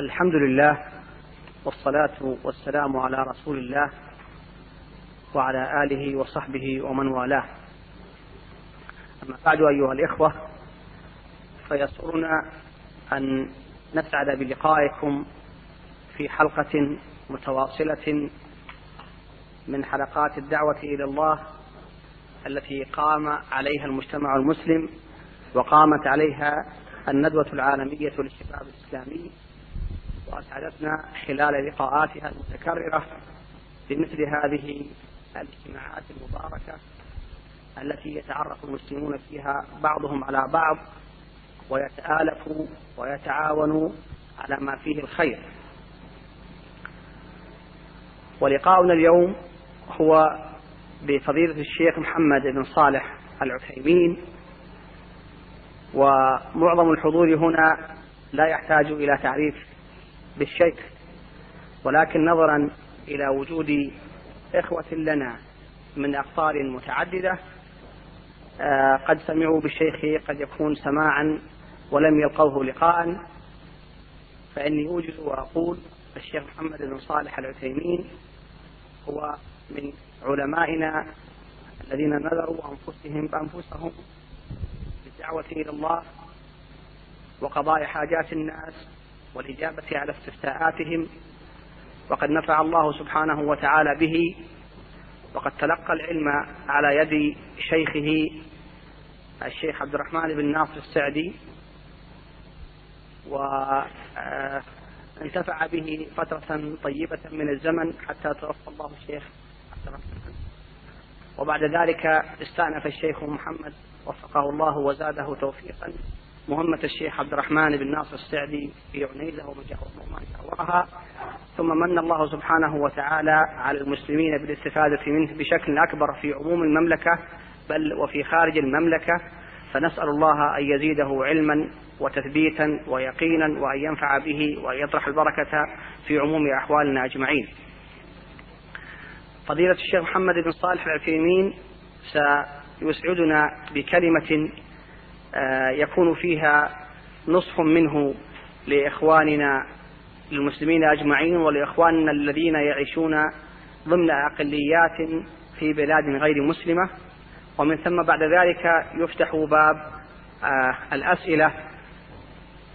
الحمد لله والصلاة والسلام على رسول الله وعلى آله وصحبه ومن والاه. أما بعد أيها الإخوة فيسرنا أن نسعد بلقائكم في حلقة متواصلة من حلقات الدعوة إلى الله التي قام عليها المجتمع المسلم وقامت عليها الندوة العالمية للشباب الإسلامي وأسعدتنا خلال لقاءاتها المتكررة بمثل هذه الاجتماعات المباركة التي يتعرف المسلمون فيها بعضهم على بعض ويتآلف ويتعاون على ما فيه الخير. ولقاؤنا اليوم هو بفضيلة الشيخ محمد بن صالح العثيمين ومعظم الحضور هنا لا يحتاج إلى تعريف بالشيخ ولكن نظرا إلى وجود إخوة لنا من أقطار متعددة آه، قد سمعوا بالشيخ قد يكون سماعا ولم يلقوه لقاء فإني أوجد وأقول الشيخ محمد بن صالح العثيمين هو من علمائنا الذين نذروا أنفسهم بأنفسهم بالدعوة إلى الله وقضاء حاجات الناس والإجابة على استفتاءاتهم. وقد نفع الله سبحانه وتعالى به. وقد تلقى العلم على يد شيخه الشيخ عبد الرحمن بن ناصر السعدي. وانتفع به فترة طيبة من الزمن حتى توفى الله الشيخ عبد الرحمن. وبعد ذلك استأنف الشيخ محمد وفقه الله وزاده توفيقا. مهمة الشيخ عبد الرحمن بن ناصر السعدي في عنيزة وما جاورها ثم من الله سبحانه وتعالى على المسلمين بالاستفادة منه بشكل أكبر في عموم المملكة بل وفي خارج المملكة. فنسأل الله أن يزيده علما وتثبيتا ويقينا وأن ينفع به وأن يطرح البركة في عموم أحوالنا أجمعين. فضيلة الشيخ محمد بن صالح العثيمين سيسعدنا بكلمة يكون فيها نصح منه لإخواننا المسلمين أجمعين ولإخواننا الذين يعيشون ضمن أقليات في بلاد غير مسلمة. ومن ثم بعد ذلك يفتح باب آه، الأسئلة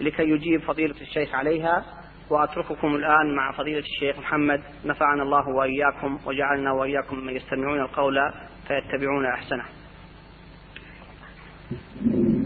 لكي يجيب فضيلة الشيخ عليها. وأترككم الآن مع فضيلة الشيخ محمد. نفعنا الله وإياكم وجعلنا وإياكم من يستمعون القول فيتبعون أحسنه.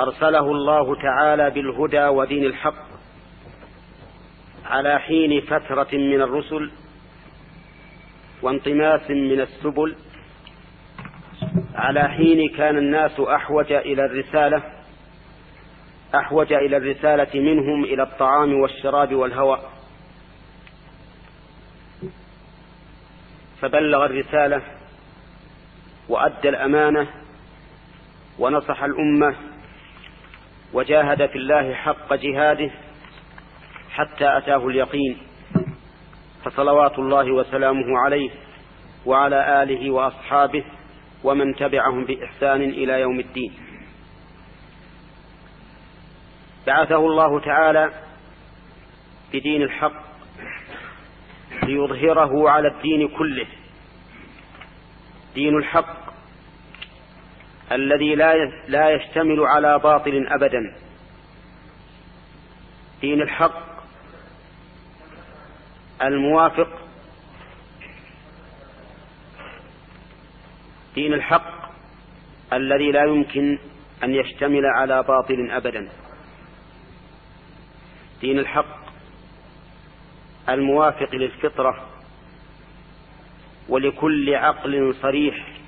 أرسله الله تعالى بالهدى ودين الحق على حين فترة من الرسل وانطماس من السبل على حين كان الناس أحوج إلى الرسالة أحوج إلى الرسالة منهم إلى الطعام والشراب والهواء فبلغ الرسالة وأدى الأمانة ونصح الأمة وجاهد في الله حق جهاده حتى أتاه اليقين فصلوات الله وسلامه عليه وعلى آله وأصحابه ومن تبعهم بإحسان إلى يوم الدين. بعثه الله تعالى بدين الحق ليظهره على الدين كله. دين الحق الذي لا لا يشتمل على باطل ابدا. دين الحق الموافق دين الحق الذي لا يمكن أن يشتمل على باطل ابدا. دين الحق الموافق للفطرة ولكل عقل صريح.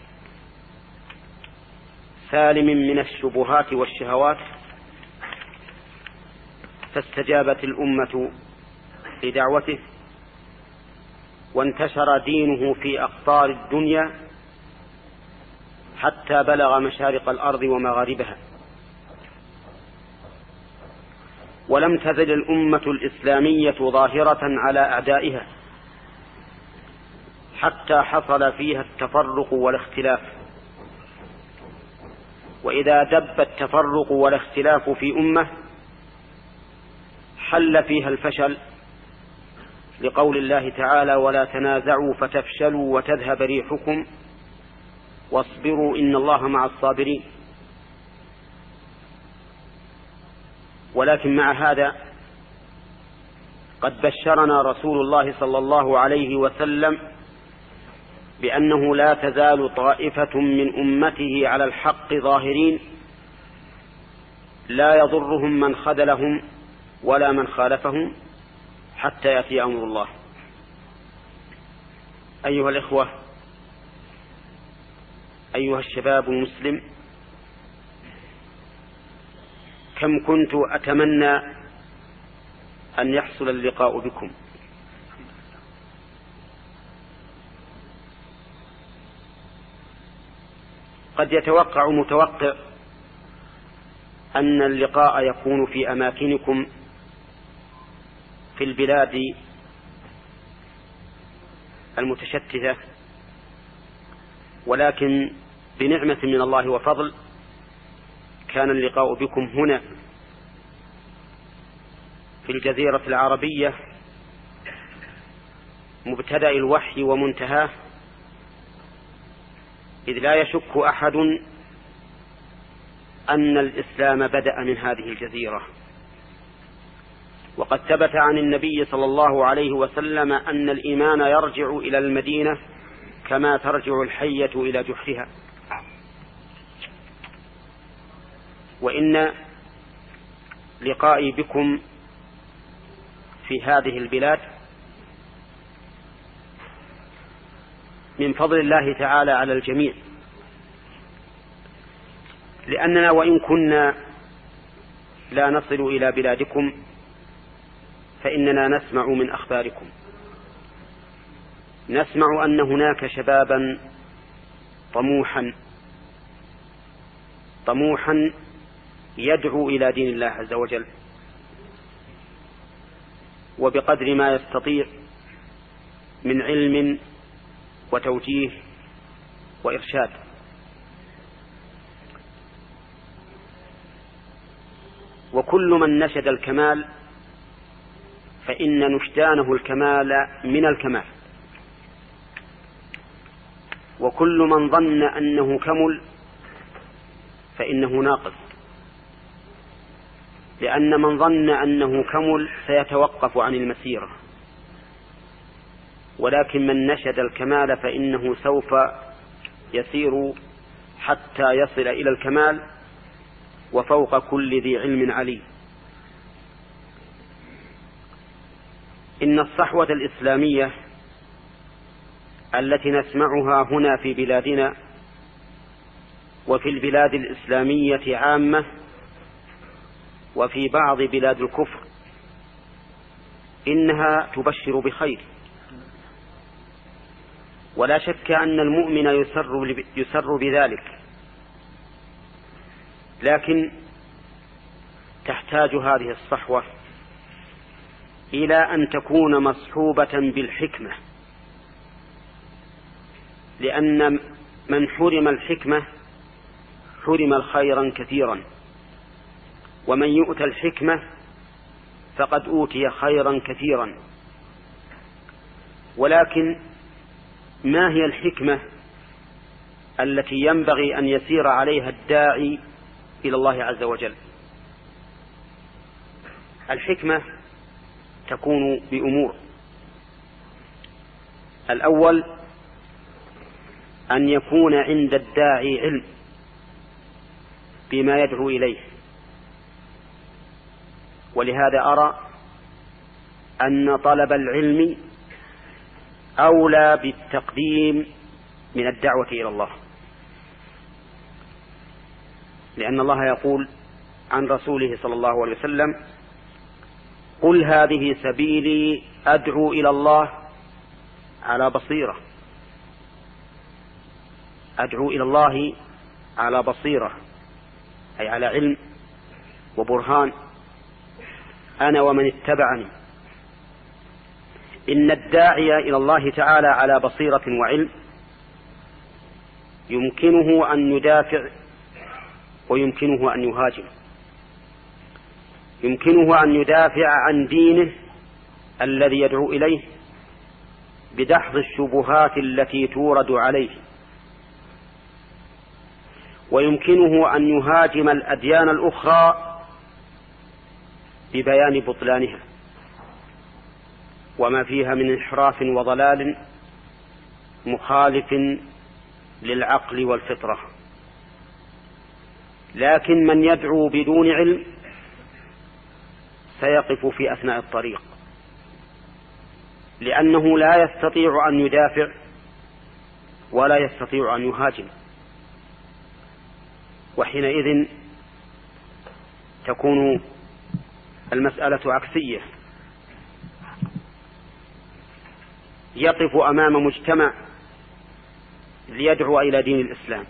سالم من الشبهات والشهوات فاستجابت الأمة لدعوته وانتشر دينه في أقطار الدنيا حتى بلغ مشارق الأرض ومغاربها. ولم تزل الأمة الإسلامية ظاهرة على أعدائها حتى حصل فيها التفرق والاختلاف. وإذا دب التفرق والاختلاف في أمة حل فيها الفشل لقول الله تعالى ولا تنازعوا فتفشلوا وتذهب ريحكم واصبروا إن الله مع الصابرين. ولكن مع هذا قد بشرنا رسول الله صلى الله عليه وسلم بأنه لا تزال طائفة من أمته على الحق ظاهرين لا يضرهم من خذلهم ولا من خالفهم حتى يأتي أمر الله. أيها الإخوة أيها الشباب المسلم كم كنت أتمنى أن يحصل اللقاء بكم؟ قد يتوقع متوقع أن اللقاء يكون في أماكنكم في البلاد المتشتتة ولكن بنعمة من الله وفضل كان اللقاء بكم هنا في الجزيرة العربية مبتدأ الوحي ومنتهاه. إذ لا يشك أحد أن الإسلام بدأ من هذه الجزيرة. وقد ثبت عن النبي صلى الله عليه وسلم أن الإيمان يرجع إلى المدينة كما ترجع الحية إلى جحرها. وإن لقائي بكم في هذه البلاد من فضل الله تعالى على الجميع. لأننا وإن كنا لا نصل إلى بلادكم فإننا نسمع من أخباركم. نسمع أن هناك شبابا طموحا طموحا يدعو إلى دين الله عز وجل. وبقدر ما يستطيع من علم وتوجيه وإرشاد. وكل من نشد الكمال فإن نشدانه الكمال من الكمال. وكل من ظن أنه كمل فإنه ناقص. لأن من ظن أنه كمل سيتوقف عن المسيرة. ولكن من نشد الكمال فإنه سوف يسير حتى يصل إلى الكمال وفوق كل ذي علم عليم إن الصحوة الإسلامية التي نسمعها هنا في بلادنا وفي البلاد الإسلامية عامة وفي بعض بلاد الكفر إنها تبشر بخير. ولا شك أن المؤمن يسر, يسر بذلك. لكن تحتاج هذه الصحوة إلى أن تكون مصحوبة بالحكمة. لأن من حرم الحكمة حرم الخيرا كثيرا. ومن يؤتى الحكمة فقد أوتي خيرا كثيرا. ولكن ما هي الحكمة التي ينبغي أن يسير عليها الداعي إلى الله عز وجل؟ الحكمة تكون بأمور. الأول أن يكون عند الداعي علم بما يدعو إليه. ولهذا أرى أن طلب العلم أولى بالتقديم من الدعوة إلى الله. لأن الله يقول عن رسوله صلى الله عليه وسلم قل هذه سبيلي أدعو إلى الله على بصيرة. أدعو إلى الله على بصيرة أي على علم وبرهان أنا ومن اتبعني. إن الداعي إلى الله تعالى على بصيرة وعلم يمكنه أن يدافع ويمكنه أن يهاجم. يمكنه أن يدافع عن دينه الذي يدعو إليه بدحض الشبهات التي تورد عليه. ويمكنه أن يهاجم الأديان الأخرى ببيان بطلانها. وما فيها من انحراف وضلال مخالف للعقل والفطرة. لكن من يدعو بدون علم سيقف في أثناء الطريق. لأنه لا يستطيع أن يدافع ولا يستطيع أن يهاجم. وحينئذ تكون المسألة عكسية. يقف أمام مجتمع ليدعو إلى دين الإسلام.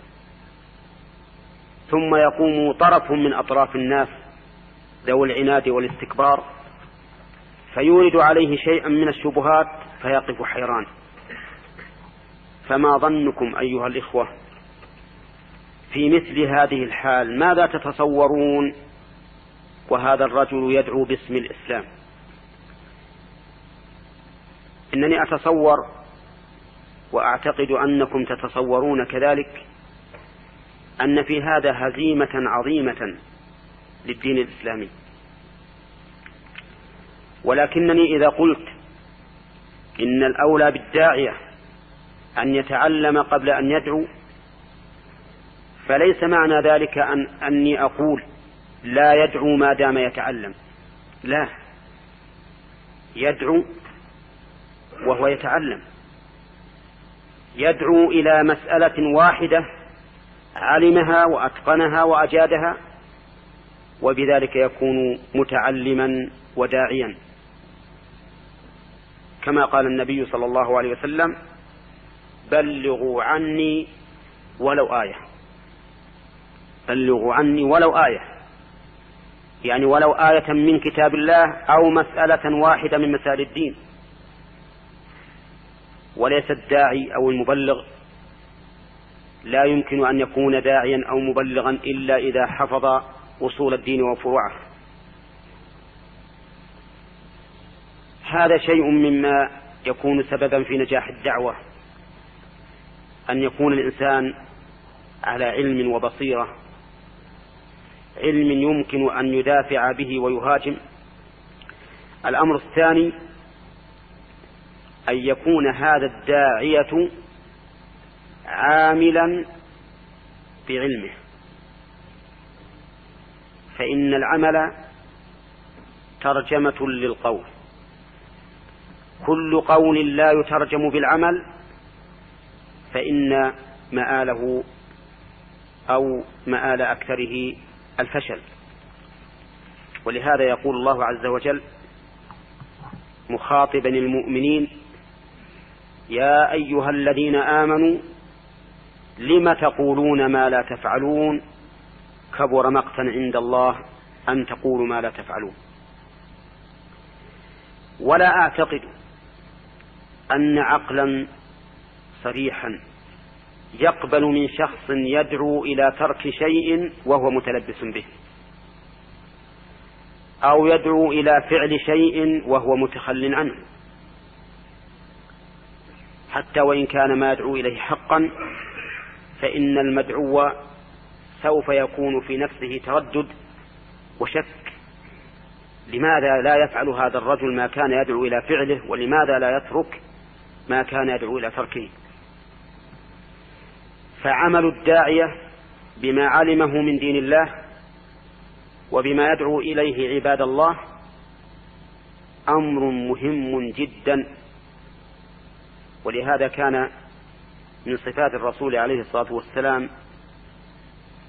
ثم يقوم طرف من أطراف الناس ذوي العناد والاستكبار فيورد عليه شيئا من الشبهات فيقف حيران. فما ظنكم أيها الإخوة في مثل هذه الحال؟ ماذا تتصورون؟ وهذا الرجل يدعو باسم الإسلام. إنني أتصور وأعتقد أنكم تتصورون كذلك أن في هذا هزيمة عظيمة للدين الإسلامي. ولكنني إذا قلت إن الأولى بالداعية أن يتعلم قبل أن يدعو فليس معنى ذلك أن أني أقول لا يدعو ما دام يتعلم. لا. يدعو وهو يتعلم. يدعو إلى مسألة واحدة علمها وأتقنها وأجادها وبذلك يكون متعلما وداعيا. كما قال النبي صلى الله عليه وسلم بلغوا عني ولو آية. بلغوا عني ولو آية. يعني ولو آية من كتاب الله أو مسألة واحدة من مسائل الدين. وليس الداعي أو المبلغ. لا يمكن أن يكون داعيا أو مبلغا إلا إذا حفظ أصول الدين وفروعه. هذا شيء مما يكون سببا في نجاح الدعوة. أن يكون الإنسان على علم وبصيرة. علم يمكن أن يدافع به ويهاجم. الأمر الثاني أن يكون هذا الداعية عاملا بعلمه. فإن العمل ترجمة للقول. كل قول لا يترجم بالعمل فإن مآله أو مآل أكثره الفشل. ولهذا يقول الله عز وجل مخاطبا المؤمنين يا أيها الذين آمنوا لم تقولون ما لا تفعلون؟ كبر مقتا عند الله أن تقولوا ما لا تفعلون. ولا أعتقد أن عقلا صريحا يقبل من شخص يدعو إلى ترك شيء وهو متلبس به أو يدعو إلى فعل شيء وهو متخل عنه. حتى وإن كان ما يدعو إليه حقا فإن المدعو سوف يكون في نفسه تردد وشك. لماذا لا يفعل هذا الرجل ما كان يدعو إلى فعله؟ ولماذا لا يترك ما كان يدعو إلى تركه؟ فعمل الداعية بما علمه من دين الله وبما يدعو إليه عباد الله أمر مهم جدا. ولهذا كان من صفات الرسول عليه الصلاة والسلام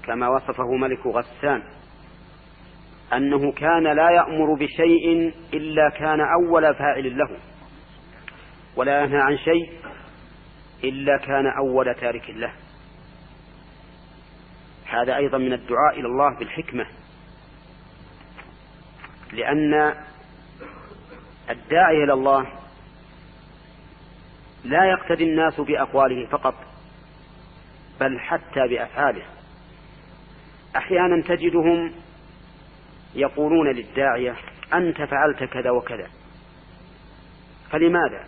كما وصفه ملك غسان أنه كان لا يأمر بشيء إلا كان أول فاعل له ولا ينهى عن شيء إلا كان أول تارك له. هذا أيضا من الدعاء إلى الله بالحكمة لأن الداعي إلى الله لا يقتدي الناس بأقواله فقط بل حتى بأفعاله. أحيانا تجدهم يقولون للداعية أنت فعلت كذا وكذا. فلماذا؟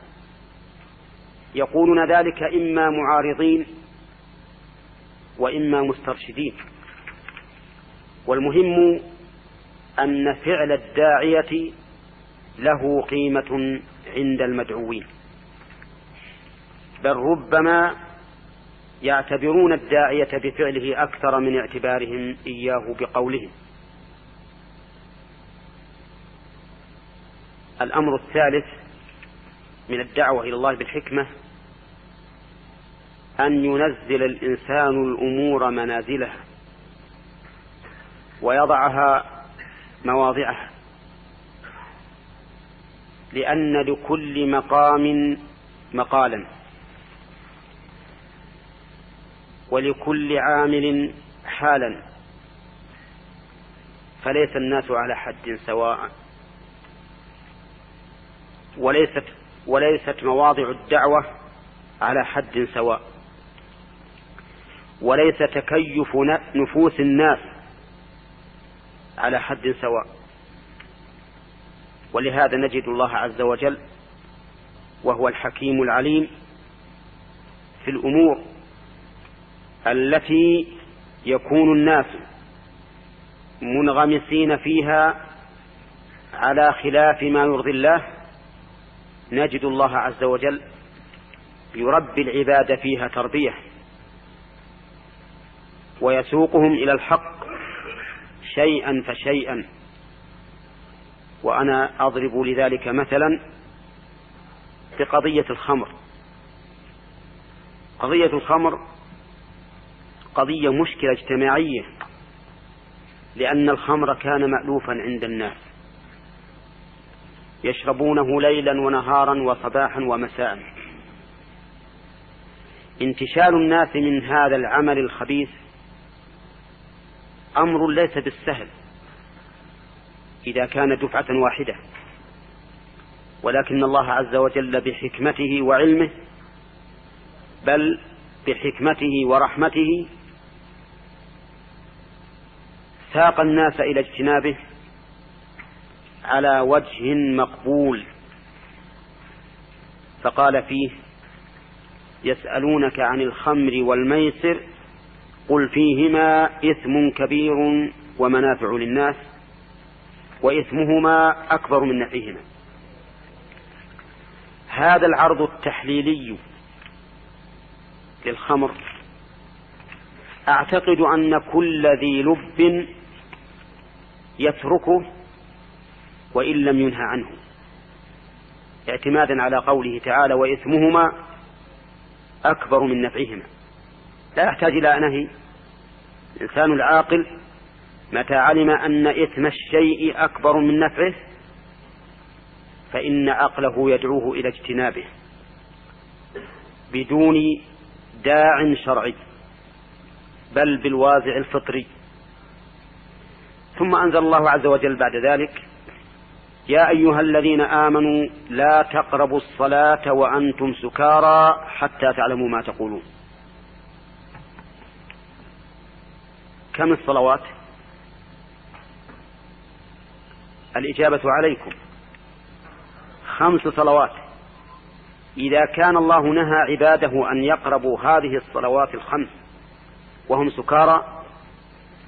يقولون ذلك إما معارضين وإما مسترشدين. والمهم أن فعل الداعية له قيمة عند المدعوين. بل ربما يعتبرون الداعية بفعله أكثر من اعتبارهم إياه بقولهم. الأمر الثالث من الدعوة إلى الله بالحكمة أن ينزل الإنسان الأمور منازلها ويضعها مواضعها لأن لكل مقام مقالا. ولكل عامل حالا. فليس الناس على حد سواء. وليست وليست مواضع الدعوة على حد سواء. وليس تكيف نفوس الناس على حد سواء. ولهذا نجد الله عز وجل وهو الحكيم العليم في الأمور التي يكون الناس منغمسين فيها على خلاف ما يرضي الله نجد الله عز وجل يربي العباد فيها تربية ويسوقهم إلى الحق شيئا فشيئا. وأنا أضرب لذلك مثلا بقضية الخمر. قضية الخمر قضية مشكلة اجتماعية لأن الخمر كان مالوفا عند الناس. يشربونه ليلا ونهارا وصباحا ومساء. انتشال الناس من هذا العمل الخبيث أمر ليس بالسهل إذا كان دفعة واحدة. ولكن الله عز وجل بحكمته وعلمه بل بحكمته ورحمته ساق الناس إلى اجتنابه على وجه مقبول. فقال فيه يسألونك عن الخمر والميسر قل فيهما إثم كبير ومنافع للناس وإثمهما أكبر من نفعهما. هذا العرض التحليلي للخمر. أعتقد أن كل ذي لب يتركه وإن لم ينهى عنه. اعتمادا على قوله تعالى وإثمهما أكبر من نفعهما. لا يحتاج إلى نهي. الإنسان العاقل متى علم أن إثم الشيء أكبر من نفعه فإن عقله يدعوه إلى اجتنابه بدون داع شرعي بل بالوازع الفطري. ثم أنزل الله عز وجل بعد ذلك يا أيها الذين آمنوا لا تقربوا الصلاة وأنتم سكارى حتى تعلموا ما تقولون. كم الصلوات؟ الإجابة عليكم. خمس صلوات. إذا كان الله نهى عباده أن يقربوا هذه الصلوات الخمس وهم سكارى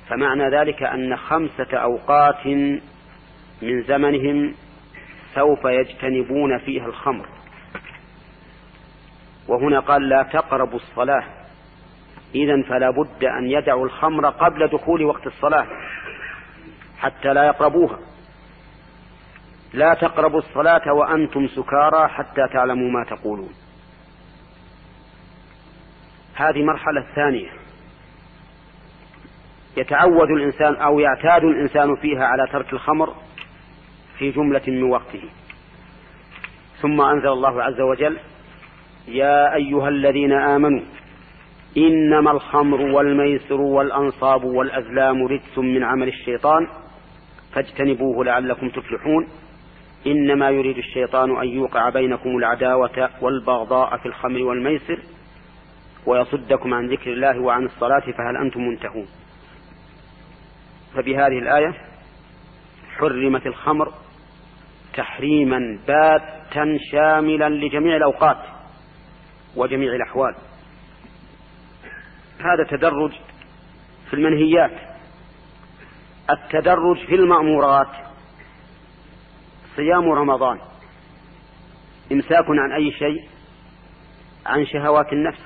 فمعنى ذلك أن خمسة أوقات من زمنهم سوف يجتنبون فيها الخمر. وهنا قال لا تقربوا الصلاة. إذا فلا بد أن يدعوا الخمر قبل دخول وقت الصلاة حتى لا يقربوها. لا تقربوا الصلاة وأنتم سكارى حتى تعلموا ما تقولون. هذه مرحلة ثانية. يتعود الإنسان أو يعتاد الإنسان فيها على ترك الخمر في جملة من وقته. ثم أنزل الله عز وجل يا أيها الذين آمنوا إنما الخمر والميسر والأنصاب والأزلام رجس من عمل الشيطان فاجتنبوه لعلكم تفلحون. إنما يريد الشيطان أن يوقع بينكم العداوة والبغضاء في الخمر والميسر ويصدكم عن ذكر الله وعن الصلاة فهل أنتم منتهون؟ فبهذه الآية حرمت الخمر تحريما باتا شاملا لجميع الأوقات وجميع الأحوال. هذا تدرج في المنهيات التدرج في المأمورات صيام رمضان إمساك عن أي شيء عن شهوات النفس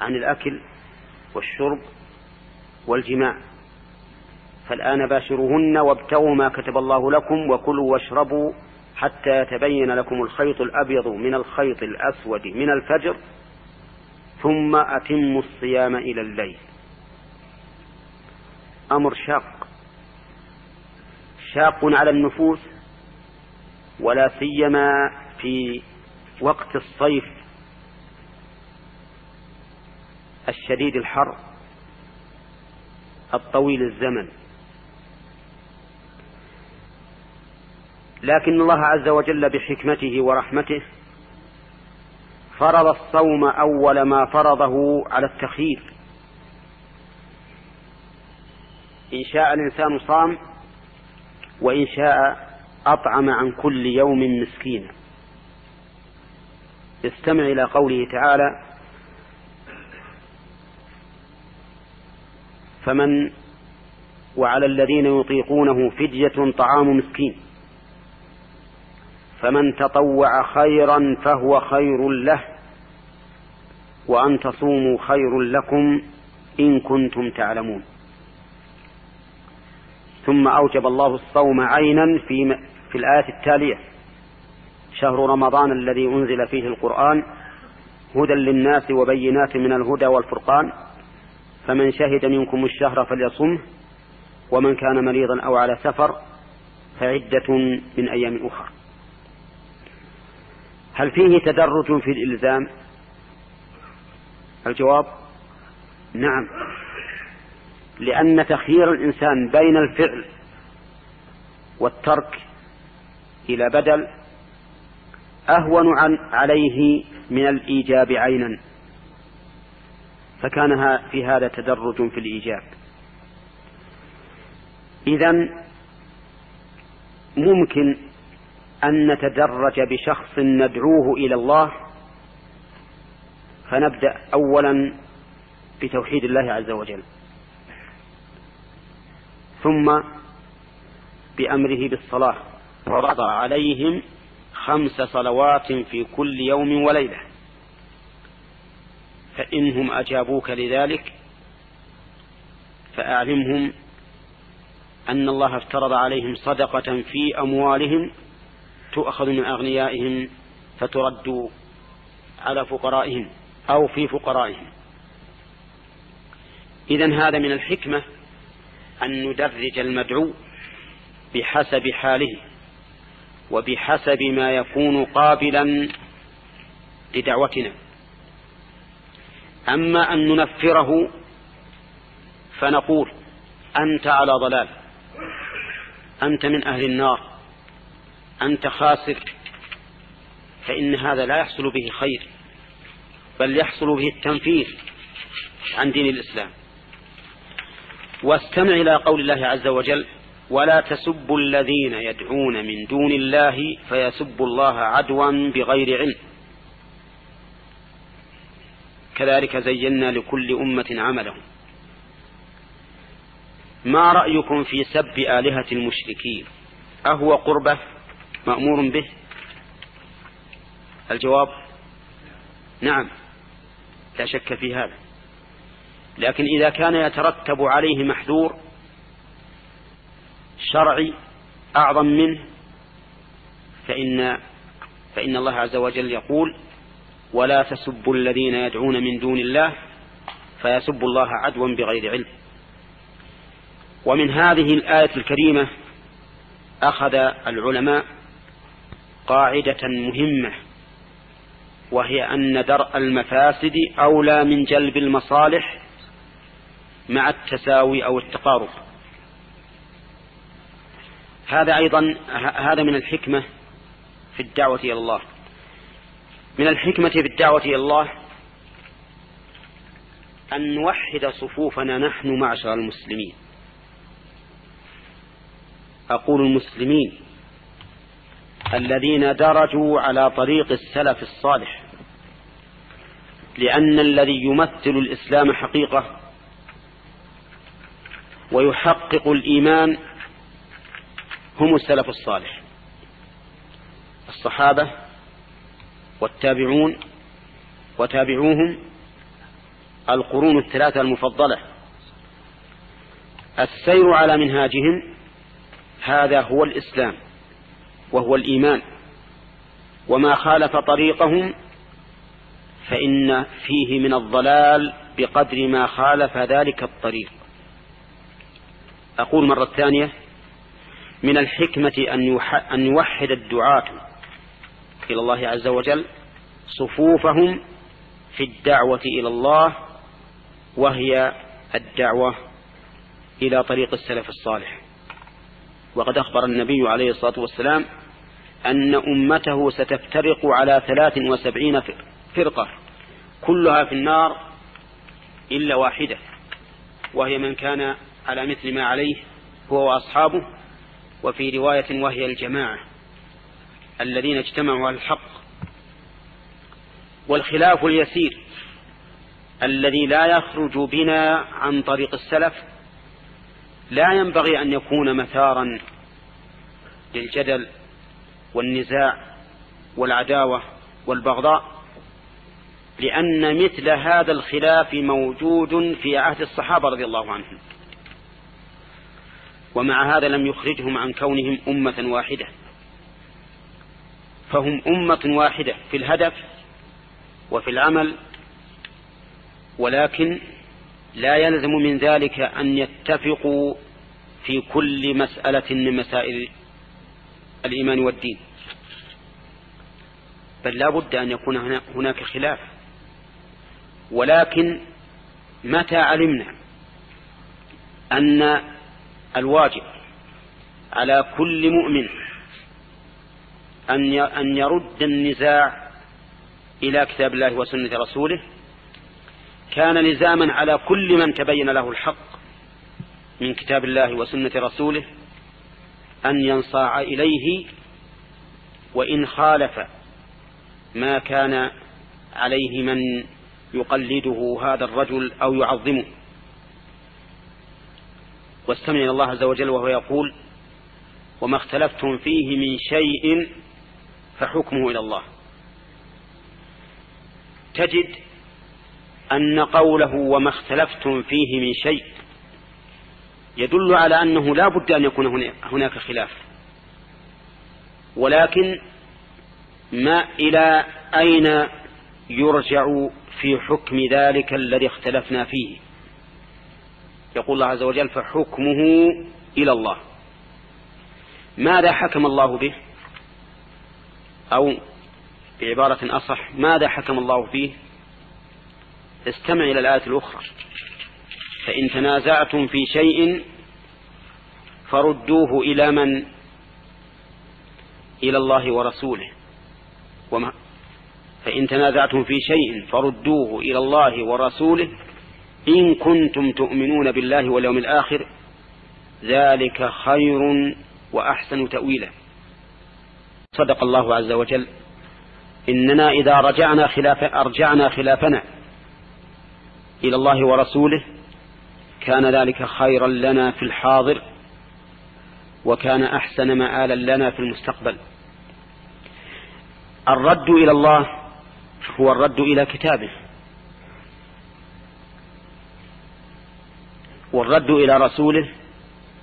عن الأكل والشرب والجماع. فالآن باشروهن وابتغوا ما كتب الله لكم وكلوا واشربوا حتى يتبين لكم الخيط الأبيض من الخيط الأسود من الفجر ثم أتموا الصيام إلى الليل. أمر شاق. شاق على النفوس ولا سيما في وقت الصيف الشديد الحر الطويل الزمن. لكن الله عز وجل بحكمته ورحمته فرض الصوم أول ما فرضه على التخيير. إن شاء الإنسان صام وإن شاء أطعم عن كل يوم مسكينا استمع إلى قوله تعالى فمن وعلى الذين يطيقونه فدية طعام مسكين. فمن تطوع خيرا فهو خير له وأن تصوموا خير لكم إن كنتم تعلمون. ثم أوجب الله الصوم عينا في, في الآية التالية شهر رمضان الذي أنزل فيه القرآن هدى للناس وبينات من الهدى والفرقان فمن شهد منكم الشهر فليصمه ومن كان مريضا أو على سفر فعدة من أيام أخرى هل فيه تدرج في الإلزام؟ الجواب نعم. لأن تخيير الإنسان بين الفعل والترك إلى بدل أهون عن عليه من الإيجاب عينا. فكان في هذا تدرج في الإيجاب. إذا ممكن أن نتدرج بشخص ندعوه إلى الله فنبدأ أولا بتوحيد الله عز وجل ثم بأمره بالصلاة. فرض عليهم خمس صلوات في كل يوم وليلة. فإنهم أجابوك لذلك فأعلمهم أن الله افترض عليهم صدقة في أموالهم تؤخذ من أغنيائهم فترد على فقرائهم أو في فقرائهم. إذا هذا من الحكمة أن ندرج المدعو بحسب حاله وبحسب ما يكون قابلا لدعوتنا. أما أن ننفره فنقول أنت على ضلال أنت من أهل النار. أنت خاسر فإن هذا لا يحصل به خير بل يحصل به التنفير عن دين الإسلام. واستمع إلى قول الله عز وجل ولا تسبوا الذين يدعون من دون الله فيسبوا الله عدوا بغير علم. كذلك زينا لكل أمة عملهم. ما رأيكم في سب آلهة المشركين؟ أهو قربة مأمور به؟ الجواب؟ نعم لا شك في هذا. لكن إذا كان يترتب عليه محذور شرعي أعظم منه فإن فإن الله عز وجل يقول ولا تسبوا الذين يدعون من دون الله فيسبوا الله عدوا بغير علم. ومن هذه الآية الكريمة أخذ العلماء قاعدة مهمة وهي أن درء المفاسد أولى من جلب المصالح مع التساوي أو التقارب. هذا أيضا هذا من الحكمة في الدعوة إلى الله. من الحكمة في الدعوة إلى الله أن نوحد صفوفنا نحن معشر المسلمين. أقول المسلمين الذين درجوا على طريق السلف الصالح لأن الذي يمثل الإسلام حقيقة ويحقق الإيمان هم السلف الصالح الصحابة والتابعون وتابعوهم القرون الثلاثة المفضلة. السير على منهاجهم هذا هو الإسلام. وهو الإيمان. وما خالف طريقهم فإن فيه من الضلال بقدر ما خالف ذلك الطريق. أقول مرة ثانية من الحكمة أن يوحد الدعاة إلى الله عز وجل صفوفهم في الدعوة إلى الله وهي الدعوة إلى طريق السلف الصالح. وقد أخبر النبي عليه الصلاة والسلام أن أمته ستفترق على ثلاث وسبعين فرقة كلها في النار إلا واحدة وهي من كان على مثل ما عليه هو وأصحابه وفي رواية وهي الجماعة الذين اجتمعوا على الحق. والخلاف اليسير الذي لا يخرج بنا عن طريق السلف لا ينبغي أن يكون مثارا للجدل والنزاع والعداوة والبغضاء لأن مثل هذا الخلاف موجود في عهد الصحابة رضي الله عنهم. ومع هذا لم يخرجهم عن كونهم أمة واحدة. فهم أمة واحدة في الهدف وفي العمل ولكن لا يلزم من ذلك أن يتفقوا في كل مسألة من مسائل الإيمان والدين. بل لا بد أن يكون هناك خلاف. ولكن متى علمنا أن الواجب على كل مؤمن أن يرد النزاع إلى كتاب الله وسنة رسوله؟ كان لزاما على كل من تبين له الحق من كتاب الله وسنة رسوله أن ينصاع إليه وإن خالف ما كان عليه من يقلده هذا الرجل أو يعظمه. واستمع الله عز وجل وهو يقول وما اختلفتم فيه من شيء فحكمه إلى الله. تجد أن قوله وما اختلفتم فيه من شيء يدل على أنه لا بد أن يكون هناك خلاف. ولكن ما إلى أين يرجع في حكم ذلك الذي اختلفنا فيه؟ يقول الله عز وجل فحكمه إلى الله. ماذا حكم الله به؟ أو بعبارة أصح ماذا حكم الله فيه؟ استمع إلى الآية الأخرى. فإن تنازعتم في شيء فردوه إلى من؟ إلى الله ورسوله. وما فإن تنازعتم في شيء فردوه إلى الله ورسوله. إن كنتم تؤمنون بالله واليوم الآخر ذلك خير وأحسن تأويلا. صدق الله عز وجل. إننا إذا رجعنا خلاف أرجعنا خلافنا إلى الله ورسوله كان ذلك خيرا لنا في الحاضر وكان أحسن مآلا لنا في المستقبل. الرد إلى الله هو الرد إلى كتابه. والرد إلى رسوله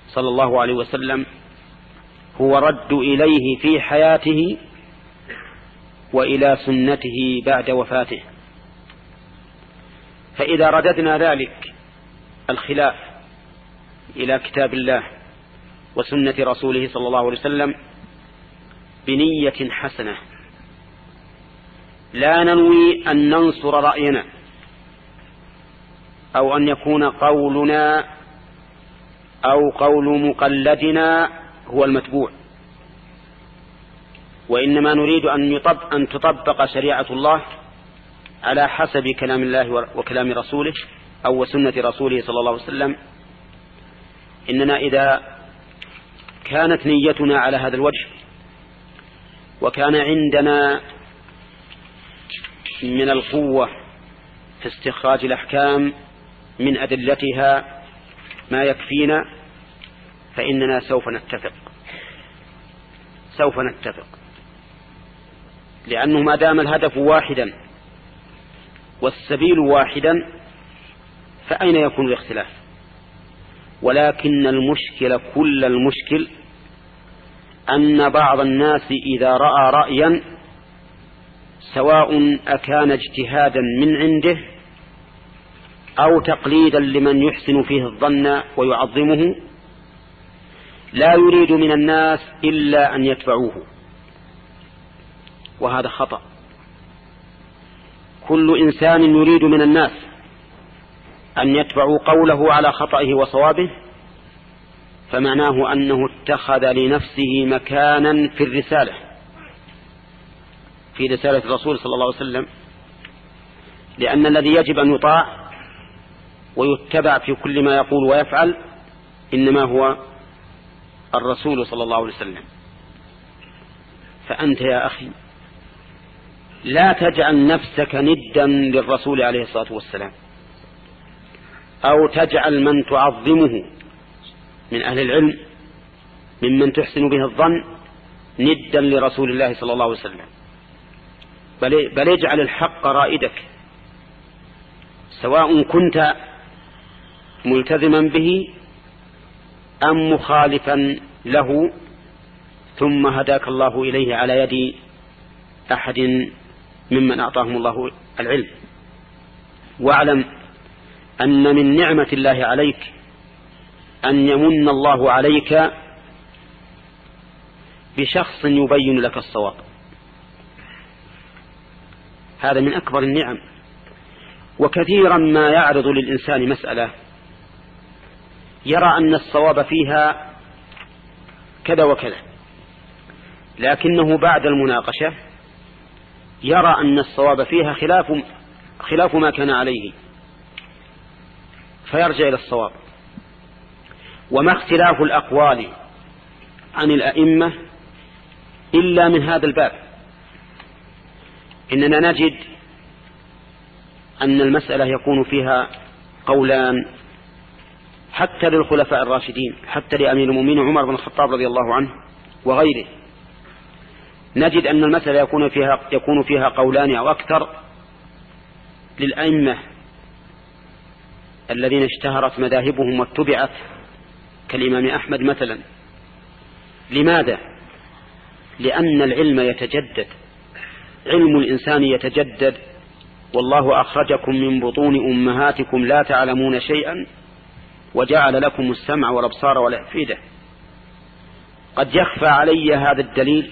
صلى الله عليه وسلم هو رد إليه في حياته وإلى سنته بعد وفاته. فإذا رددنا ذلك الخلاف إلى كتاب الله وسنة رسوله صلى الله عليه وسلم بنية حسنة. لا ننوي أن ننصر رأينا أو أن يكون قولنا أو قول مقلدنا هو المتبوع. وإنما نريد أن, يطب أن تطبق شريعة الله على حسب كلام الله وكلام رسوله. أو سنة رسوله صلى الله عليه وسلم إننا إذا كانت نيتنا على هذا الوجه وكان عندنا من القوة في استخراج الأحكام من أدلتها ما يكفينا فإننا سوف نتفق. سوف نتفق. لأنه ما دام الهدف واحدا والسبيل واحدا فأين يكون الاختلاف؟ ولكن المشكل كل المشكل أن بعض الناس إذا رأى رأيا سواء أكان اجتهادا من عنده أو تقليدا لمن يحسن فيه الظن ويعظمه لا يريد من الناس إلا أن يتبعوه. وهذا خطأ. كل إنسان يريد من الناس أن يتبعوا قوله على خطئه وصوابه فمعناه أنه اتخذ لنفسه مكانا في الرسالة في رسالة الرسول صلى الله عليه وسلم لأن الذي يجب أن يطاع ويتبع في كل ما يقول ويفعل إنما هو الرسول صلى الله عليه وسلم. فأنت يا أخي لا تجعل نفسك ندا للرسول عليه الصلاة والسلام. أو تجعل من تعظمه من أهل العلم ممن تحسن به الظن ندا لرسول الله صلى الله عليه وسلم. بل, بل اجعل الحق رائدك. سواء كنت ملتزما به أم مخالفا له ثم هداك الله إليه على يد أحد ممن أعطاهم الله العلم. واعلم أن من نعمة الله عليك أن يمن الله عليك بشخص يبين لك الصواب. هذا من أكبر النعم. وكثيرا ما يعرض للإنسان مسألة يرى أن الصواب فيها كذا وكذا لكنه بعد المناقشة يرى أن الصواب فيها خلاف خلاف ما كان عليه. فيرجع إلى الصواب. وما اختلاف الأقوال عن الأئمة إلا من هذا الباب. إننا نجد أن المسألة يكون فيها قولان حتى للخلفاء الراشدين حتى لأمير المؤمنين عمر بن الخطاب رضي الله عنه وغيره. نجد أن المسألة يكون فيها, يكون فيها قولان أو أكثر للأئمة الذين اشتهرت مذاهبهم واتبعت كالإمام أحمد مثلا. لماذا؟ لأن العلم يتجدد. علم الإنسان يتجدد. والله أخرجكم من بطون أمهاتكم لا تعلمون شيئا وجعل لكم السمع والأبصار والأفئدة. قد يخفى علي هذا الدليل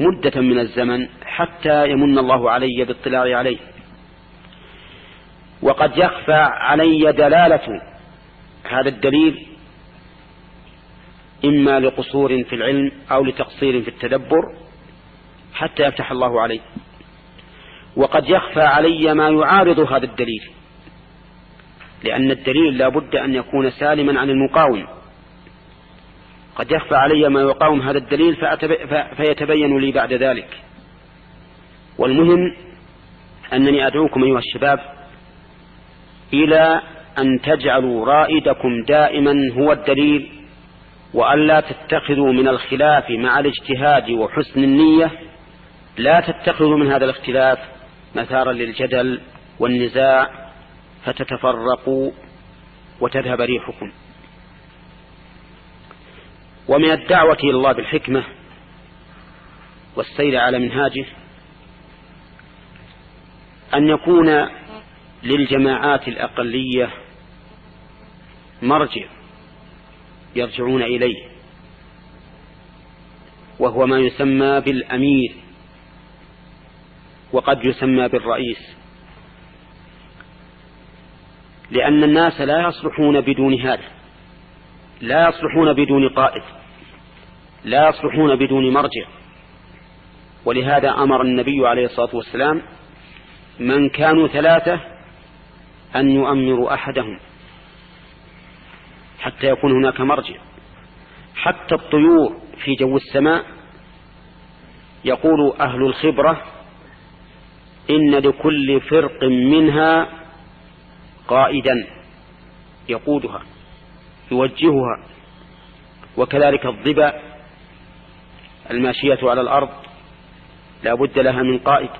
مدة من الزمن حتى يمن الله علي باطلاع عليه. وقد يخفى علي دلالة هذا الدليل إما لقصور في العلم أو لتقصير في التدبر حتى يفتح الله عليه وقد يخفى علي ما يعارض هذا الدليل لأن الدليل لا بد أن يكون سالما عن المقاوم. قد يخفى علي ما يقاوم هذا الدليل فيتبين لي بعد ذلك. والمهم أنني أدعوكم أيها الشباب إلى أن تجعلوا رائدكم دائما هو الدليل وألا تتخذوا من الخلاف مع الاجتهاد وحسن النية. لا تتخذوا من هذا الاختلاف مثارا للجدل والنزاع فتتفرقوا وتذهب ريحكم. ومن الدعوة إلى الله بالحكمة والسير على منهاجه أن يكون للجماعات الأقلية مرجع يرجعون إليه وهو ما يسمى بالأمير وقد يسمى بالرئيس لأن الناس لا يصلحون بدون هذا لا يصلحون بدون قائد لا يصلحون بدون مرجع. ولهذا أمر النبي عليه الصلاة والسلام من كانوا ثلاثة أن يؤمروا أحدهم حتى يكون هناك مرجع. حتى الطيور في جو السماء يقول أهل الخبرة إن لكل فرق منها قائدا يقودها يوجهها وكذلك الضبا الماشية على الأرض لا بد لها من قائد.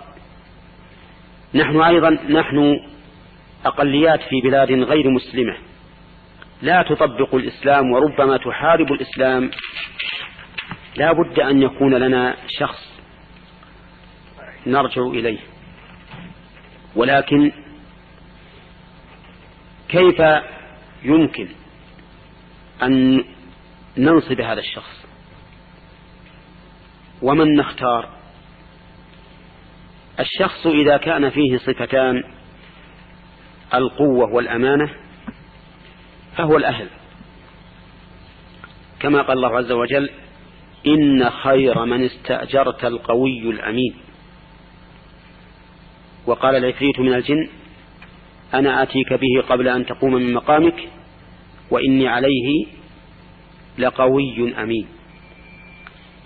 نحن أيضا نحن أقليات في بلاد غير مسلمة. لا تطبق الإسلام وربما تحارب الإسلام. لا بد أن يكون لنا شخص نرجع إليه. ولكن كيف يمكن أن ننصب هذا الشخص؟ ومن نختار؟ الشخص إذا كان فيه صفتان القوة والأمانة فهو الأهل. كما قال الله عز وجل إن خير من استأجرت القوي الأمين. وقال العفريت من الجن. أنا آتيك به قبل أن تقوم من مقامك وإني عليه لقوي أمين.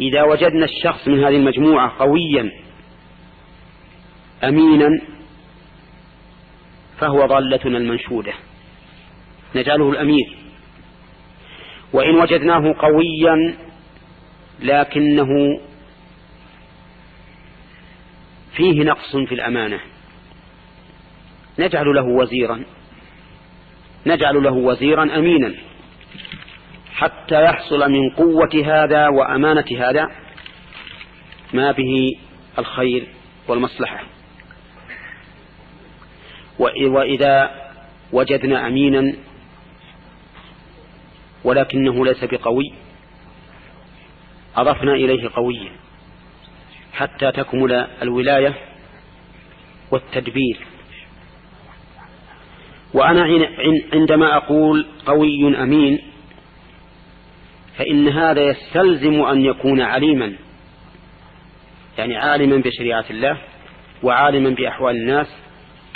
إذا وجدنا الشخص من هذه المجموعة قويا أمينا فهو ضالتنا المنشودة. نجعله الأمير. وإن وجدناه قويا لكنه فيه نقص في الأمانة. نجعل له وزيرا. نجعل له وزيرا أمينا. حتى يحصل من قوة هذا وأمانة هذا ما به الخير والمصلحة. وإذا وجدنا أمينا ولكنه ليس بقوي أضفنا إليه قويا حتى تكمل الولاية والتدبير. وأنا عندما أقول قوي أمين فإن هذا يستلزم أن يكون عليما يعني عالما بشريعة الله وعالما بأحوال الناس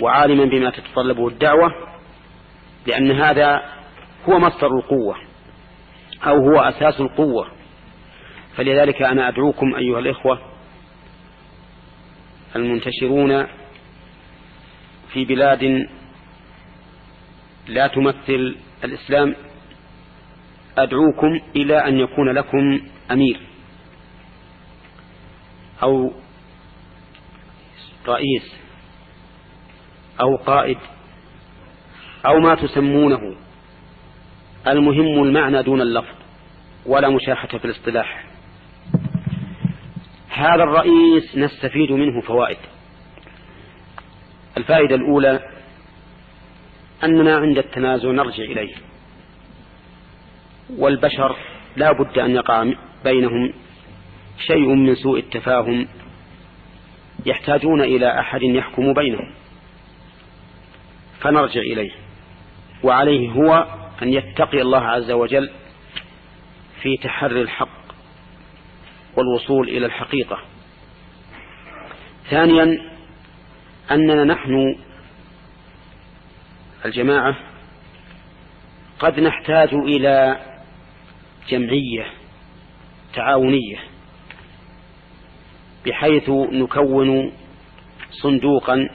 وعالما بما تتطلبه الدعوة لأن هذا هو مصدر القوة أو هو أساس القوة. فلذلك أنا أدعوكم أيها الإخوة المنتشرون في بلاد لا تمثل الإسلام أدعوكم إلى أن يكون لكم أمير أو رئيس. أو قائد أو ما تسمونه. المهم المعنى دون اللفظ ولا مشاحة في الاصطلاح. هذا الرئيس نستفيد منه فوائد. الفائدة الأولى أننا عند التنازع نرجع إليه. والبشر لا بد أن يقع بينهم شيء من سوء التفاهم يحتاجون إلى أحد يحكم بينهم. فنرجع إليه. وعليه هو أن يتقي الله عز وجل في تحري الحق والوصول إلى الحقيقة. ثانيا أننا نحن الجماعة قد نحتاج إلى جمعية تعاونية بحيث نكون صندوقا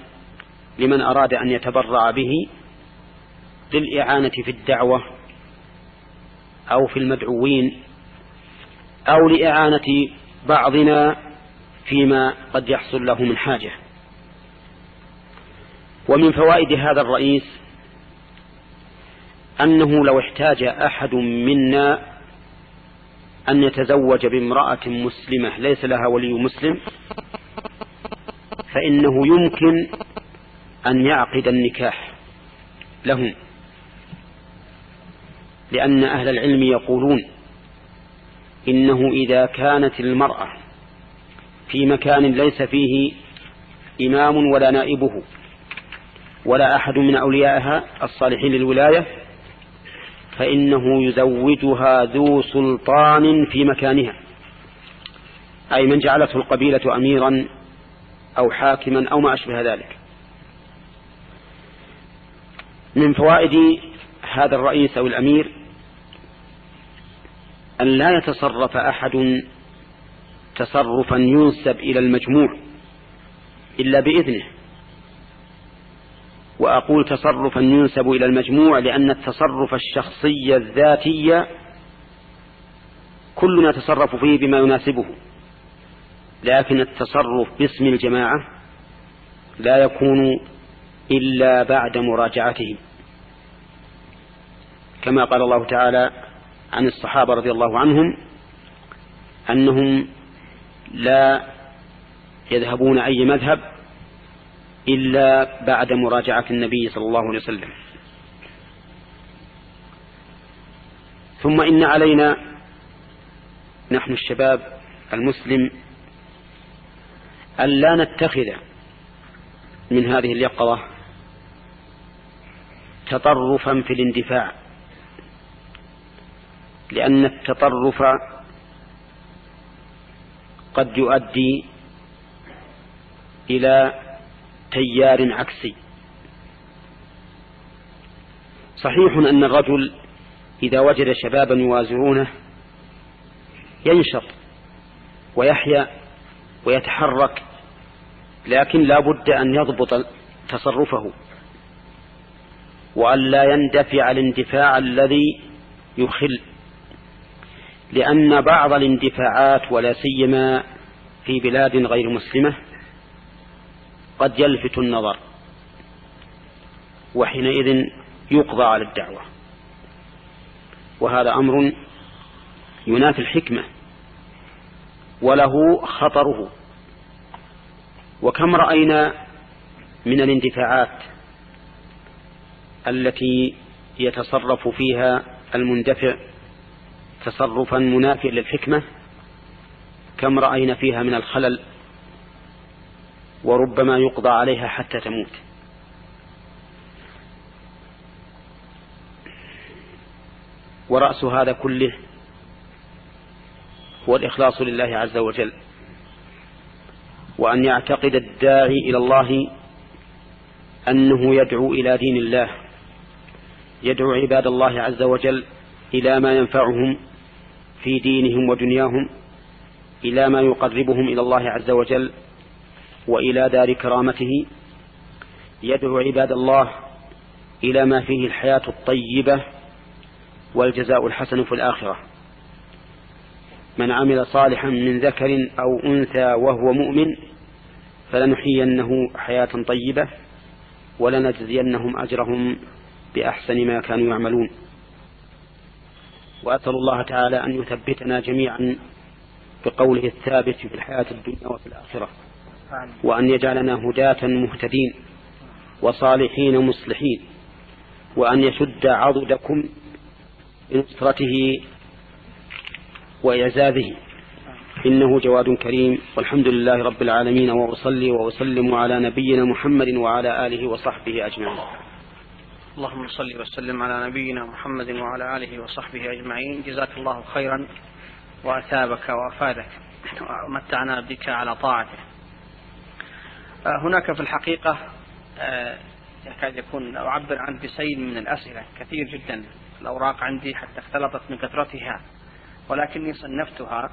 لمن أراد أن يتبرع به للإعانة في الدعوة أو في المدعوين أو لإعانة بعضنا فيما قد يحصل له من حاجة. ومن فوائد هذا الرئيس أنه لو احتاج أحد منا أن يتزوج بامرأة مسلمة ليس لها ولي مسلم فإنه يمكن أن يعقد النكاح لهم لأن أهل العلم يقولون إنه إذا كانت المرأة في مكان ليس فيه إمام ولا نائبه ولا أحد من أوليائها الصالحين للولاية فإنه يزوجها ذو سلطان في مكانها. أي من جعلته القبيلة أميرا أو حاكما أو ما أشبه ذلك. من فوائد هذا الرئيس أو الأمير أن لا يتصرف أحد تصرفا ينسب إلى المجموع إلا بإذنه. وأقول تصرفا ينسب إلى المجموع لأن التصرف الشخصي الذاتي كلنا نتصرف فيه بما يناسبه. لكن التصرف باسم الجماعة لا يكون إلا بعد مراجعتهم. كما قال الله تعالى عن الصحابة رضي الله عنهم أنهم لا يذهبون أي مذهب إلا بعد مراجعة النبي صلى الله عليه وسلم. ثم إن علينا نحن الشباب المسلم أن لا نتخذ من هذه اليقظة تطرفا في الاندفاع. لأن التطرف قد يؤدي إلى تيار عكسي. صحيح أن الرجل إذا وجد شبابا يوازرونه ينشط ويحيا ويتحرك لكن لا بد أن يضبط تصرفه. وأن لا يندفع الاندفاع الذي يخل لأن بعض الاندفاعات ولا سيما في بلاد غير مسلمة قد يلفت النظر وحينئذ يقضى على الدعوة. وهذا أمر ينافي الحكمة وله خطره. وكم رأينا من الاندفاعات؟ التي يتصرف فيها المندفع تصرفا منافيا للحكمة كم رأينا فيها من الخلل وربما يقضى عليها حتى تموت. ورأس هذا كله هو الإخلاص لله عز وجل وأن يعتقد الداعي إلى الله أنه يدعو إلى دين الله. يدعو عباد الله عز وجل إلى ما ينفعهم في دينهم ودنياهم إلى ما يقربهم إلى الله عز وجل وإلى دار كرامته. يدعو عباد الله إلى ما فيه الحياة الطيبة والجزاء الحسن في الآخرة. من عمل صالحا من ذكر أو أنثى وهو مؤمن فلنحيينه حياة طيبة ولنجزينهم أجرهم بأحسن ما كانوا يعملون. وأسأل الله تعالى أن يثبتنا جميعا بقوله الثابت في الحياة الدنيا وفي الآخرة وأن يجعلنا هداة مهتدين وصالحين مصلحين وأن يشد عضدكم بنصرته وإعزازه. إنه جواد كريم. والحمد لله رب العالمين وأصلي وأسلم على نبينا محمد وعلى آله وصحبه أجمعين. اللهم صل وسلم على نبينا محمد وعلى آله وصحبه أجمعين. جزاك الله خيرا وأثابك وأفادك. ومتعنا بك على طاعته. آه، هناك في الحقيقة آه، يكاد يكون أعبر عن بسيل من الأسئلة كثير جدا. الأوراق عندي حتى اختلطت من كثرتها ولكني صنفتها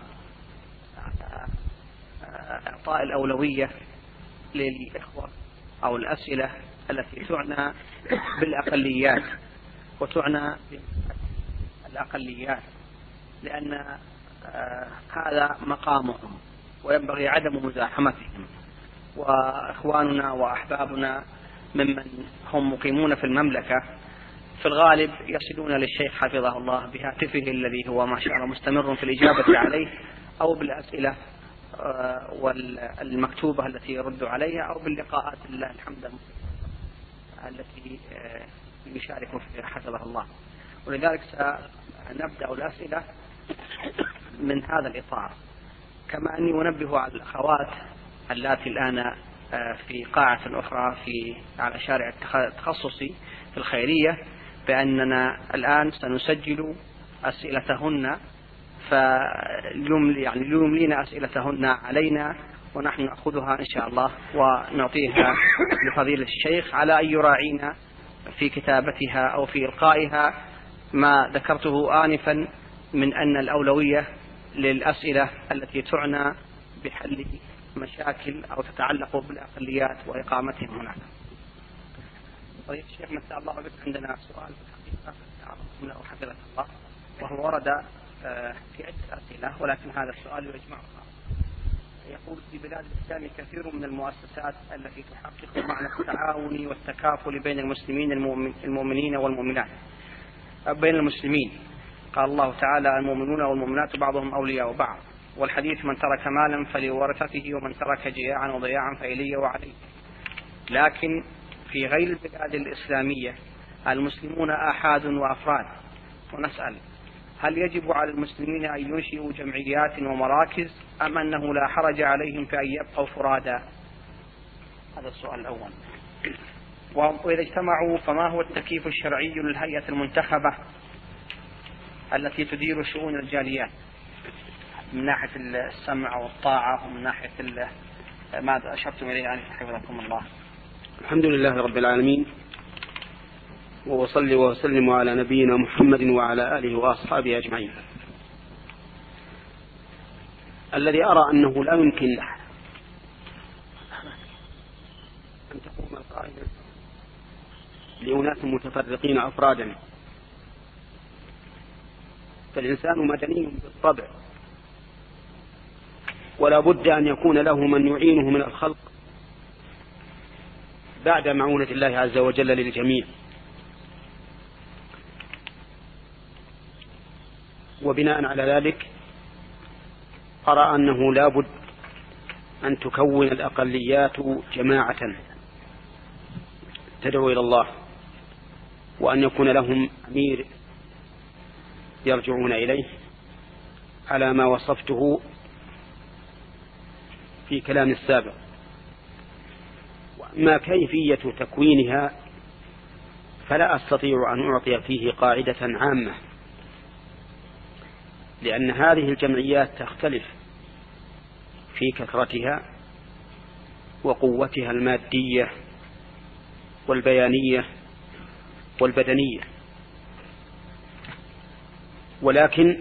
آه، إعطاء الأولوية للإخوة أو الأسئلة التي تعنى بالأقليات وتعنى بالأقليات لأن آه، هذا مقامهم وينبغي عدم مزاحمتهم. وإخواننا وأحبابنا ممن هم مقيمون في المملكة في الغالب يصلون للشيخ حفظه الله بهاتفه الذي هو ما شاء الله مستمر في الإجابة عليه أو بالأسئلة آه، والمكتوبة التي يرد عليها أو باللقاءات. لله الحمد. التي آه، يشارك فيها حفظه الله. ولذلك سنبدأ الأسئلة من هذا الإطار. كما أني أنبه على الأخوات اللاتي الآن آه، في قاعة أخرى في على شارع التخصصي في الخيرية بأننا الآن سنسجل أسئلتهن فاليوم يعني ليملين أسئلتهن علينا ونحن نأخذها إن شاء الله ونعطيها لفضيلة الشيخ على أن يراعينا في كتابتها أو في إلقائها ما ذكرته آنفا من أن الأولوية للأسئلة التي تعنى بحل مشاكل أو تتعلق بالأقليات وإقامتهم هناك. طيب الشيخ مساء الله بك عندنا سؤال في الحقيقة. الله. وهو ورد آه، في عدة أسئلة ولكن هذا السؤال يجمعها. يقول في بلاد الإسلام كثير من المؤسسات التي تحقق معنى التعاون والتكافل بين المسلمين المؤمنين والمؤمنات. بين المسلمين. قال الله تعالى المؤمنون والمؤمنات بعضهم أولياء بعض. والحديث من ترك مالا فلورثته ومن ترك جياعا وضياعا فإلي وعليه. لكن في غير البلاد الإسلامية المسلمون آحاد وأفراد. ونسأل هل يجب على المسلمين أن ينشئوا جمعيات ومراكز أم أنه لا حرج عليهم في أن يبقوا فرادا هذا السؤال الأول. وإذا اجتمعوا فما هو التكييف الشرعي للهيئة المنتخبة التي تدير شؤون الجاليات؟ من ناحية السمع والطاعة ومن ناحية ماذا أشرتم إليه يعني حفظكم الله. الحمد لله رب العالمين. وصلي وسلم على نبينا محمد وعلى آله وأصحابه أجمعين. الذي أرى أنه لا يمكن أن تقوم القاعدة. لأناس متفرقين أفرادا. فالإنسان مدني بالطبع. ولا بد أن يكون له من يعينه من الخلق. بعد معونة الله عز وجل للجميع. وبناء على ذلك أرى أنه لا بد أن تكون الأقليات جماعة تدعو إلى الله وأن يكون لهم أمير يرجعون إليه على ما وصفته في كلام السابق. وأما كيفية تكوينها فلا أستطيع أن أعطي فيه قاعدة عامة. لأن هذه الجمعيات تختلف في كثرتها وقوتها المادية والبيانية والبدنية. ولكن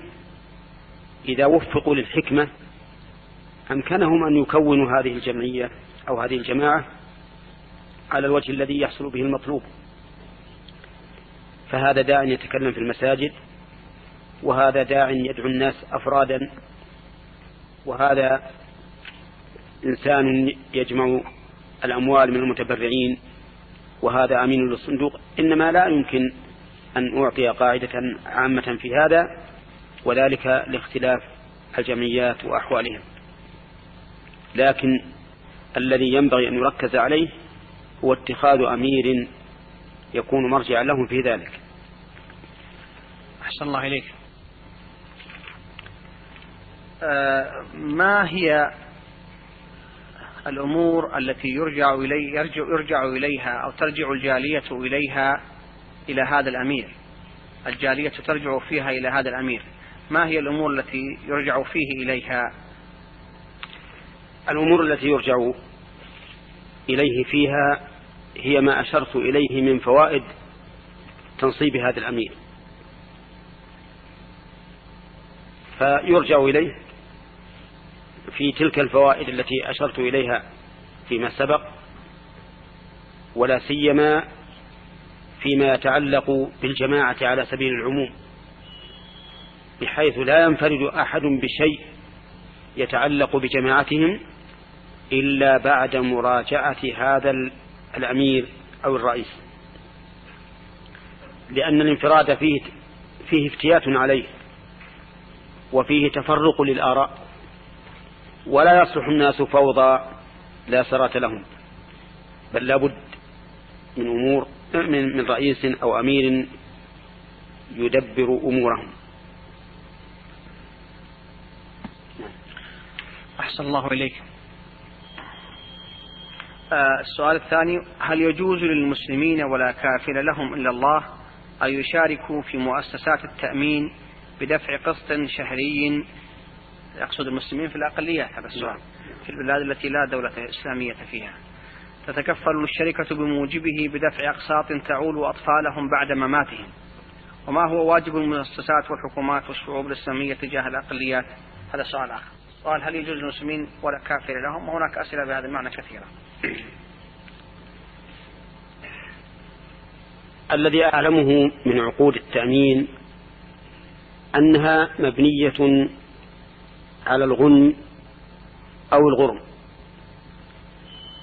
إذا وفقوا للحكمة أمكنهم أن يكونوا هذه الجمعية أو هذه الجماعة على الوجه الذي يحصل به المطلوب. فهذا داع يتكلم في المساجد وهذا داع يدعو الناس أفرادا وهذا إنسان يجمع الأموال من المتبرعين وهذا أمين للصندوق. إنما لا يمكن أن أعطي قاعدة عامة في هذا وذلك لاختلاف الجمعيات وأحوالهم. لكن الذي ينبغي أن يركز عليه هو اتخاذ أمير يكون مرجعا لهم في ذلك. أحسن الله إليك. ما هي الأمور التي يرجع إلي يرجع, يرجع إليها أو ترجع الجالية إليها إلى هذا الأمير؟ الجالية ترجع فيها إلى هذا الأمير. ما هي الأمور التي يرجع فيه إليها؟ الأمور التي يرجع إليه فيها هي ما أشرت إليه من فوائد تنصيب هذا الأمير. فيرجع إليه في تلك الفوائد التي أشرت إليها فيما سبق ولا سيما فيما يتعلق بالجماعة على سبيل العموم بحيث لا ينفرد أحد بشيء يتعلق بجماعتهم إلا بعد مراجعة هذا الأمير أو الرئيس. لأن الانفراد فيه فيه افتيات عليه وفيه تفرق للآراء. ولا يصلح الناس فوضى لا سرة لهم بل لابد من أمور من, من رئيس أو أمير يدبر أمورهم. أحسن الله إليك. آه السؤال الثاني هل يجوز للمسلمين ولا كافر لهم إلا الله أن يشاركوا في مؤسسات التأمين بدفع قسط شهري يقصد المسلمين في الأقليات هذا السؤال. في البلاد التي لا دولة إسلامية فيها. تتكفل الشركة بموجبه بدفع أقساط تعول أطفالهم بعد مماتهم. وما هو واجب المؤسسات والحكومات والشعوب الإسلامية تجاه الأقليات؟ هذا سؤال آخر. قال هل يجوز للمسلمين ولا كافر لهم؟ وهناك أسئلة بهذا المعنى كثيرة. الذي أعلمه من عقود التأمين أنها مبنية على الغنم أو الغرم.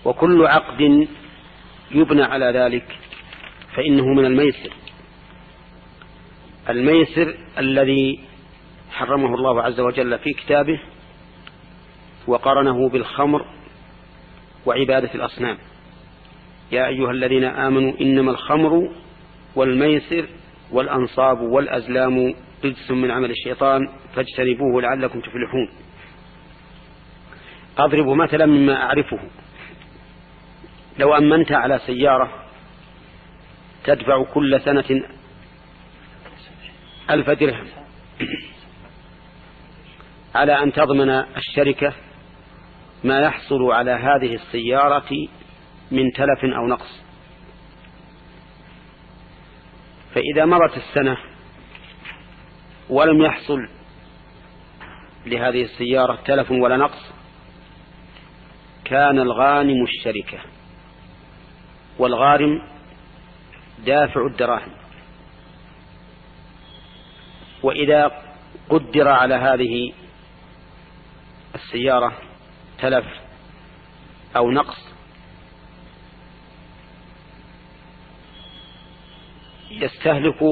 وكل عقد يبنى على ذلك فإنه من الميسر. الميسر الذي حرمه الله عز وجل في كتابه وقرنه بالخمر وعبادة الأصنام. يا أيها الذين آمنوا إنما الخمر والميسر والأنصاب والأزلام رجس من عمل الشيطان فاجتنبوه لعلكم تفلحون. أضرب مثلا مما أعرفه. لو أمنت على سيارة تدفع كل سنة ألف درهم على أن تضمن الشركة ما يحصل على هذه السيارة من تلف أو نقص. فإذا مرت السنة ولم يحصل لهذه السيارة تلف ولا نقص كان الغانم الشركة والغارم دافع الدراهم. وإذا قدر على هذه السيارة تلف أو نقص يستهلك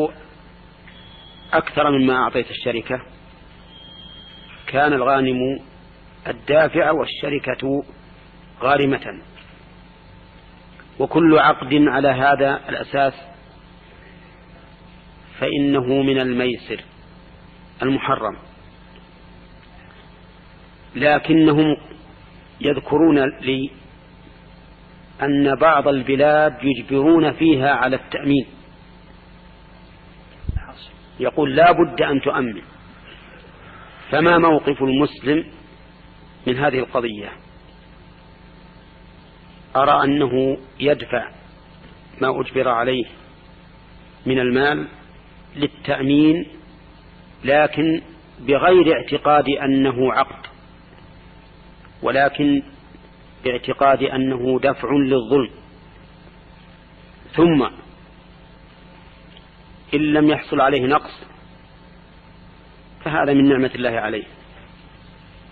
أكثر مما أعطيت الشركة. كان الغانم الدافع والشركة غارمة. وكل عقد على هذا الأساس فإنه من الميسر المحرم. لكنهم يذكرون لي أن بعض البلاد يجبرون فيها على التأمين. يقول لا بد أن تؤمن. فما موقف المسلم من هذه القضية؟ أرى أنه يدفع ما أجبر عليه من المال للتأمين لكن بغير اعتقاد أنه عقد ولكن باعتقاد أنه دفع للظلم. ثم إن لم يحصل عليه نقص فهذا من نعمة الله عليه.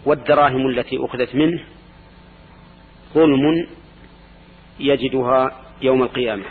والدراهم التي أخذت منه ظلم يجدها يوم القيامة.